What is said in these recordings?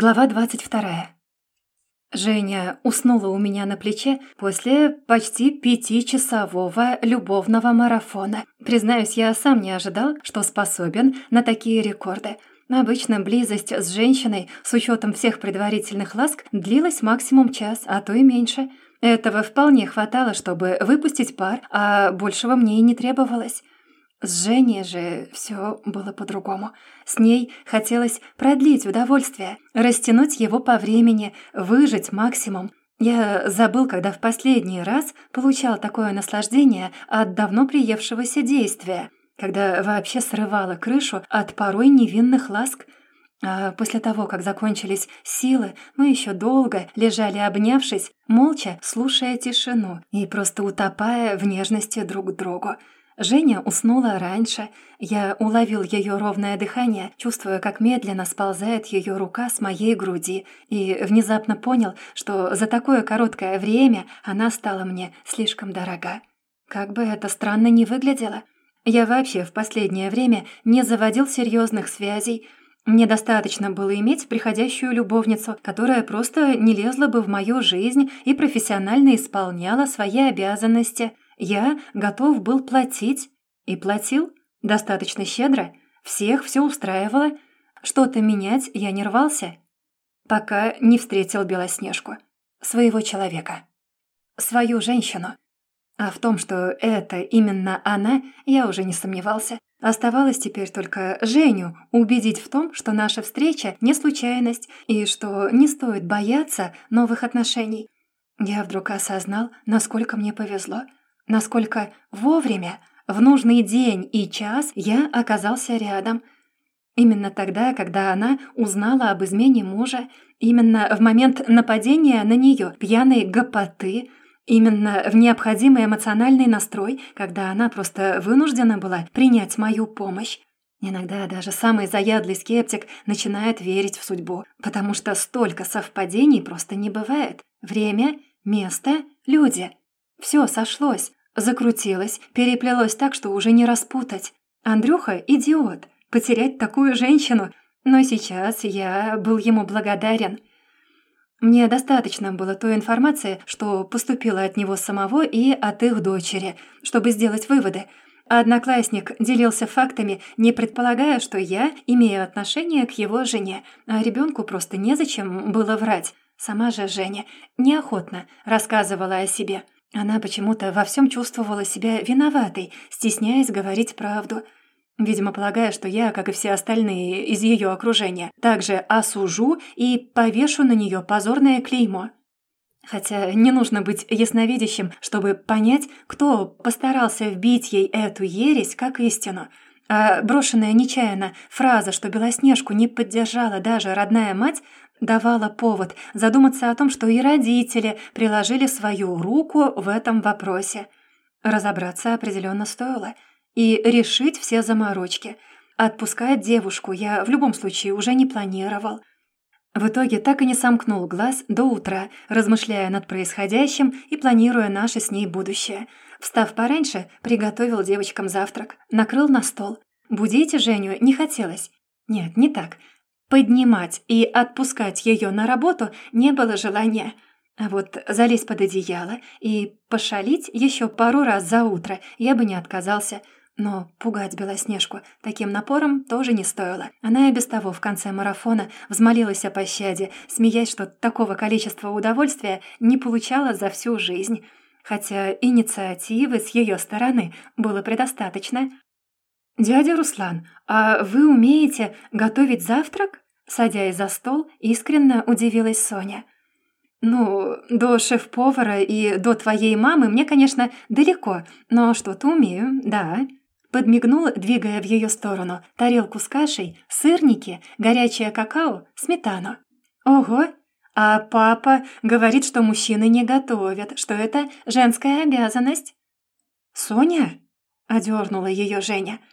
Глава двадцать вторая. Женя уснула у меня на плече после почти пятичасового любовного марафона. Признаюсь, я сам не ожидал, что способен на такие рекорды. Обычно близость с женщиной, с учетом всех предварительных ласк, длилась максимум час, а то и меньше. Этого вполне хватало, чтобы выпустить пар, а большего мне и не требовалось. С Женей же все было по-другому. С ней хотелось продлить удовольствие, растянуть его по времени, выжить максимум. Я забыл, когда в последний раз получал такое наслаждение от давно приевшегося действия, когда вообще срывала крышу от порой невинных ласк. А после того, как закончились силы, мы еще долго лежали обнявшись, молча слушая тишину и просто утопая в нежности друг к другу. Женя уснула раньше. Я уловил ее ровное дыхание, чувствуя, как медленно сползает ее рука с моей груди, и внезапно понял, что за такое короткое время она стала мне слишком дорога. Как бы это странно ни выглядело. Я вообще в последнее время не заводил серьезных связей. Мне достаточно было иметь приходящую любовницу, которая просто не лезла бы в мою жизнь и профессионально исполняла свои обязанности – я готов был платить. И платил достаточно щедро. Всех все устраивало. Что-то менять я не рвался. Пока не встретил Белоснежку. Своего человека. Свою женщину. А в том, что это именно она, я уже не сомневался. Оставалось теперь только Женю убедить в том, что наша встреча не случайность и что не стоит бояться новых отношений. Я вдруг осознал, насколько мне повезло — насколько вовремя, в нужный день и час я оказался рядом. Именно тогда, когда она узнала об измене мужа, именно в момент нападения на нее пьяной гопоты, именно в необходимый эмоциональный настрой, когда она просто вынуждена была принять мою помощь. Иногда даже самый заядлый скептик начинает верить в судьбу, потому что столько совпадений просто не бывает. Время, место, люди. Все сошлось. Закрутилось, переплелось так, что уже не распутать. Андрюха — идиот, потерять такую женщину. Но сейчас я был ему благодарен. Мне достаточно было той информации, что поступила от него самого и от их дочери, чтобы сделать выводы. Одноклассник делился фактами, не предполагая, что я имею отношение к его жене, а ребенку просто незачем было врать. Сама же Женя неохотно рассказывала о себе – она почему-то во всем чувствовала себя виноватой, стесняясь говорить правду. Видимо, полагая, что я, как и все остальные из ее окружения, также осужу и повешу на нее позорное клеймо. Хотя не нужно быть ясновидящим, чтобы понять, кто постарался вбить ей эту ересь как истину. А брошенная нечаянно фраза, что Белоснежку не поддержала даже родная мать, давала повод задуматься о том, что и родители приложили свою руку в этом вопросе. Разобраться определенно стоило. И решить все заморочки. Отпускать девушку я в любом случае уже не планировал. В итоге так и не сомкнул глаз до утра, размышляя над происходящим и планируя наше с ней будущее. Встав пораньше, приготовил девочкам завтрак, накрыл на стол. Будить Женю не хотелось. Нет, не так. Поднимать и отпускать ее на работу не было желания. А вот залезть под одеяло и пошалить еще пару раз за утро я бы не отказался. Но пугать Белоснежку таким напором тоже не стоило. Она и без того в конце марафона взмолилась о пощаде, смеясь, что такого количества удовольствия не получала за всю жизнь. Хотя инициативы с ее стороны было предостаточно. «Дядя Руслан, а вы умеете готовить завтрак?» Садясь за стол, искренне удивилась Соня. «Ну, до шеф-повара и до твоей мамы мне, конечно, далеко, но что-то умею, да». Подмигнул, двигая в ее сторону тарелку с кашей, сырники, горячее какао, сметану. «Ого! А папа говорит, что мужчины не готовят, что это женская обязанность». «Соня?» — одернула ее Женя —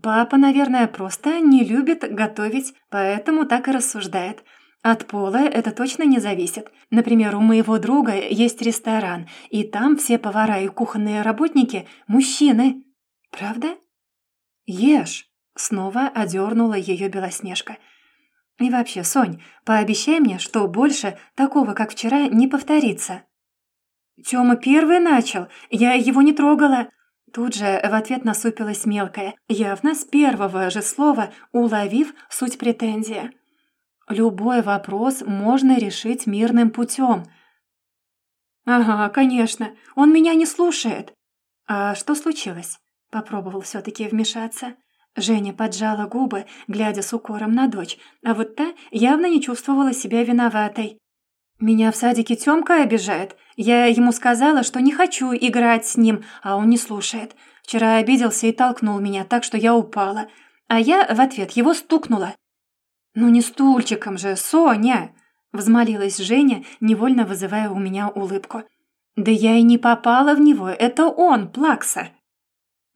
Папа, наверное, просто не любит готовить, поэтому так и рассуждает. От пола это точно не зависит. Например, у моего друга есть ресторан, и там все повара и кухонные работники – мужчины. Правда? Ешь. Снова одернула ее Белоснежка. И вообще, Сонь, пообещай мне, что больше такого, как вчера, не повторится». «Тёма первый начал, я его не трогала». Тут же в ответ насупилась мелкая, явно с первого же слова уловив суть претензии. «Любой вопрос можно решить мирным путем». «Ага, конечно, он меня не слушает». «А что случилось?» Попробовал все таки вмешаться. Женя поджала губы, глядя с укором на дочь, а вот та явно не чувствовала себя виноватой. «Меня в садике Тёмка обижает. Я ему сказала, что не хочу играть с ним, а он не слушает. Вчера обиделся и толкнул меня так, что я упала. А я в ответ его стукнула». «Ну не стульчиком же, Соня!» — взмолилась Женя, невольно вызывая у меня улыбку. «Да я и не попала в него, это он, Плакса!»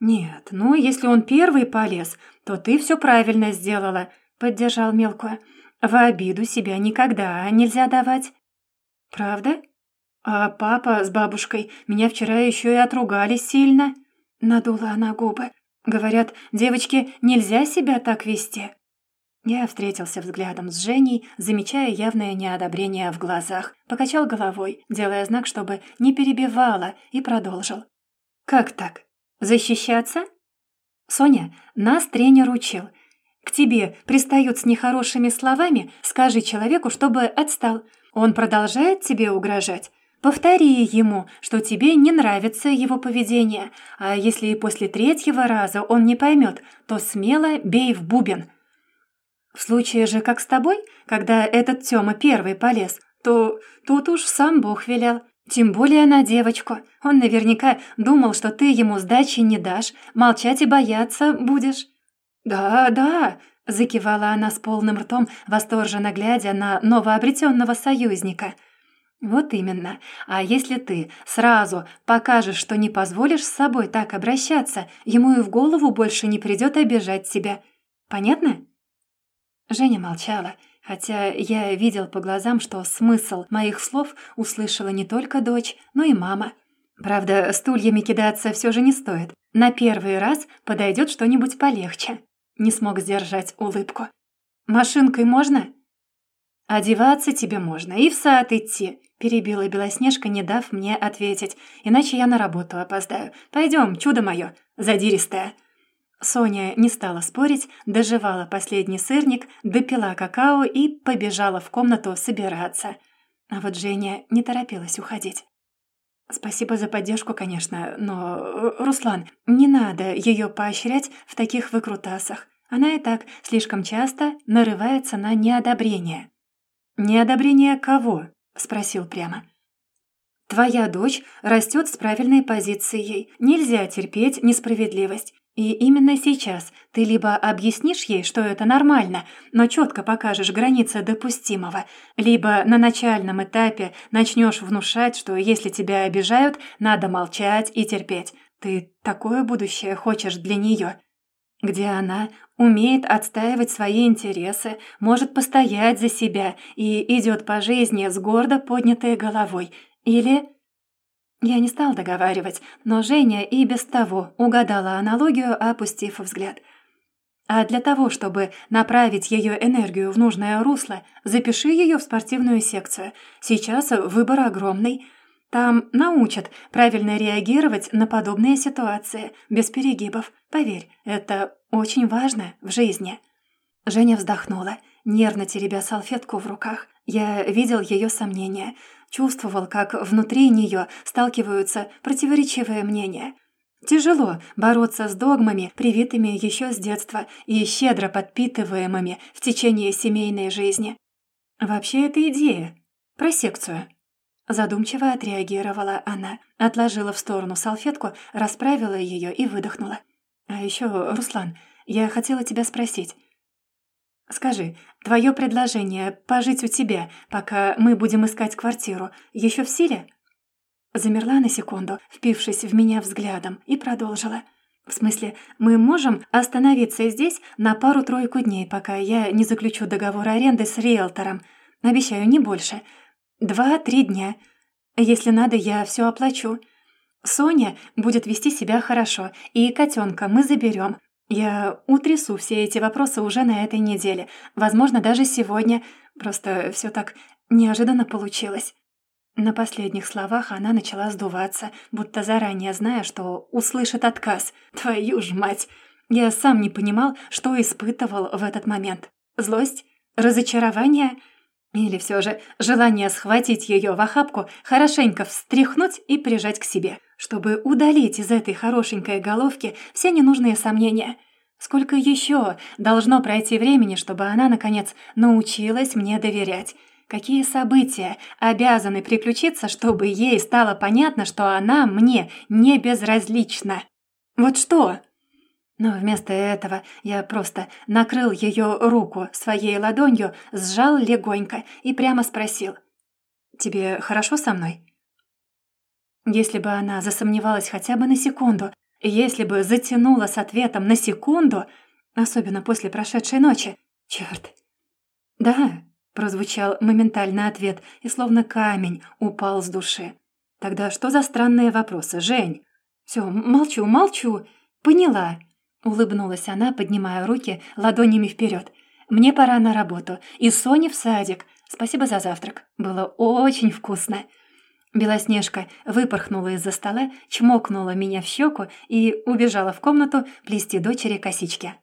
«Нет, ну, если он первый полез, то ты все правильно сделала», — поддержал мелкую. «В обиду себя никогда нельзя давать». «Правда? А папа с бабушкой меня вчера еще и отругали сильно». Надула она губы. «Говорят, девочке нельзя себя так вести». Я встретился взглядом с Женей, замечая явное неодобрение в глазах, покачал головой, делая знак, чтобы не перебивала, и продолжил. «Как так? Защищаться? Соня, нас тренер учил. К тебе пристают с нехорошими словами, скажи человеку, чтобы отстал. Он продолжает тебе угрожать. Повтори ему, что тебе не нравится его поведение, а если и после третьего раза он не поймет, то смело бей в бубен. В случае же, как с тобой, когда этот Тёма первый полез, то тут уж сам Бог велел. Тем более на девочку. Он наверняка думал, что ты ему сдачи не дашь, молчать и бояться будешь». «Да, да», — закивала она с полным ртом, восторженно глядя на новообретенного союзника. «Вот именно. А если ты сразу покажешь, что не позволишь с собой так обращаться, ему и в голову больше не придет обижать тебя. Понятно?» Женя молчала, Хотя я видел по глазам, что смысл моих слов услышала не только дочь, но и мама. Правда, стульями кидаться все же не стоит. На первый раз подойдет что-нибудь полегче. Не смог сдержать улыбку. «Машинкой можно?» «Одеваться тебе можно и в сад идти», — перебила Белоснежка, не дав мне ответить. «Иначе я на работу опоздаю. Пойдем, чудо мое, задиристое». Соня не стала спорить, доживала последний сырник, допила какао и побежала в комнату собираться. А вот Женя не торопилась уходить. «Спасибо за поддержку, конечно, но, э, Руслан, не надо ее поощрять в таких выкрутасах. Она и так слишком часто нарывается на неодобрение». «Неодобрение кого?» — спросил прямо. «Твоя дочь растет с правильной позицией. Нельзя терпеть несправедливость. И именно сейчас ты либо объяснишь ей, что это нормально, но четко покажешь границы допустимого, либо на начальном этапе начнешь внушать, что если тебя обижают, надо молчать и терпеть. Ты такое будущее хочешь для нее, где она умеет отстаивать свои интересы, может постоять за себя и идет по жизни с гордо поднятой головой. Или я не стал договаривать, но Женя и без того угадала аналогию, опустив взгляд. А для того, чтобы направить ее энергию в нужное русло, запиши ее в спортивную секцию. Сейчас выбор огромный. Там научат правильно реагировать на подобные ситуации, без перегибов. Поверь, это очень важно в жизни. Женя вздохнула, нервно теребя салфетку в руках. Я видел ее сомнения — чувствовал, как внутри нее сталкиваются противоречивые мнения. Тяжело бороться с догмами, привитыми еще с детства и щедро подпитываемыми в течение семейной жизни. Вообще это идея. Про секцию. Задумчиво отреагировала она, отложила в сторону салфетку, расправила ее и выдохнула. «А еще, Руслан, я хотела тебя спросить. «Скажи, твое предложение пожить у тебя, пока мы будем искать квартиру, еще в силе?» Замерла на секунду, впившись в меня взглядом, и продолжила. «В смысле, мы можем остановиться здесь на пару-тройку дней, пока я не заключу договор аренды с риэлтором. Обещаю, не больше. Два-три дня. Если надо, я все оплачу. Соня будет вести себя хорошо, и котенка мы заберем. Я утрясу все эти вопросы уже на этой неделе. Возможно, даже сегодня. Просто все так неожиданно получилось. На последних словах она начала сдуваться, будто заранее зная, что услышит отказ. Твою ж мать! Я сам не понимал, что испытывал в этот момент. Злость? Разочарование? Или все же желание схватить ее в охапку, хорошенько встряхнуть и прижать к себе, чтобы удалить из этой хорошенькой головки все ненужные сомнения. Сколько еще должно пройти времени, чтобы она, наконец, научилась мне доверять? Какие события обязаны приключиться, чтобы ей стало понятно, что она мне не безразлична? Вот что? Но вместо этого я просто накрыл ее руку своей ладонью, сжал легонько и прямо спросил. «Тебе хорошо со мной?» Если бы она засомневалась хотя бы на секунду, если бы затянула с ответом на секунду, особенно после прошедшей ночи, черт. «Да», — прозвучал моментальный ответ, и словно камень упал с души. «Тогда что за странные вопросы, Жень?» «Все, молчу, молчу. Поняла. Улыбнулась она, поднимая руки ладонями вперед. «Мне пора на работу. И Соне в садик. Спасибо за завтрак. Было очень вкусно». Белоснежка выпорхнула из-за стола, чмокнула меня в щеку и убежала в комнату плести дочери косички.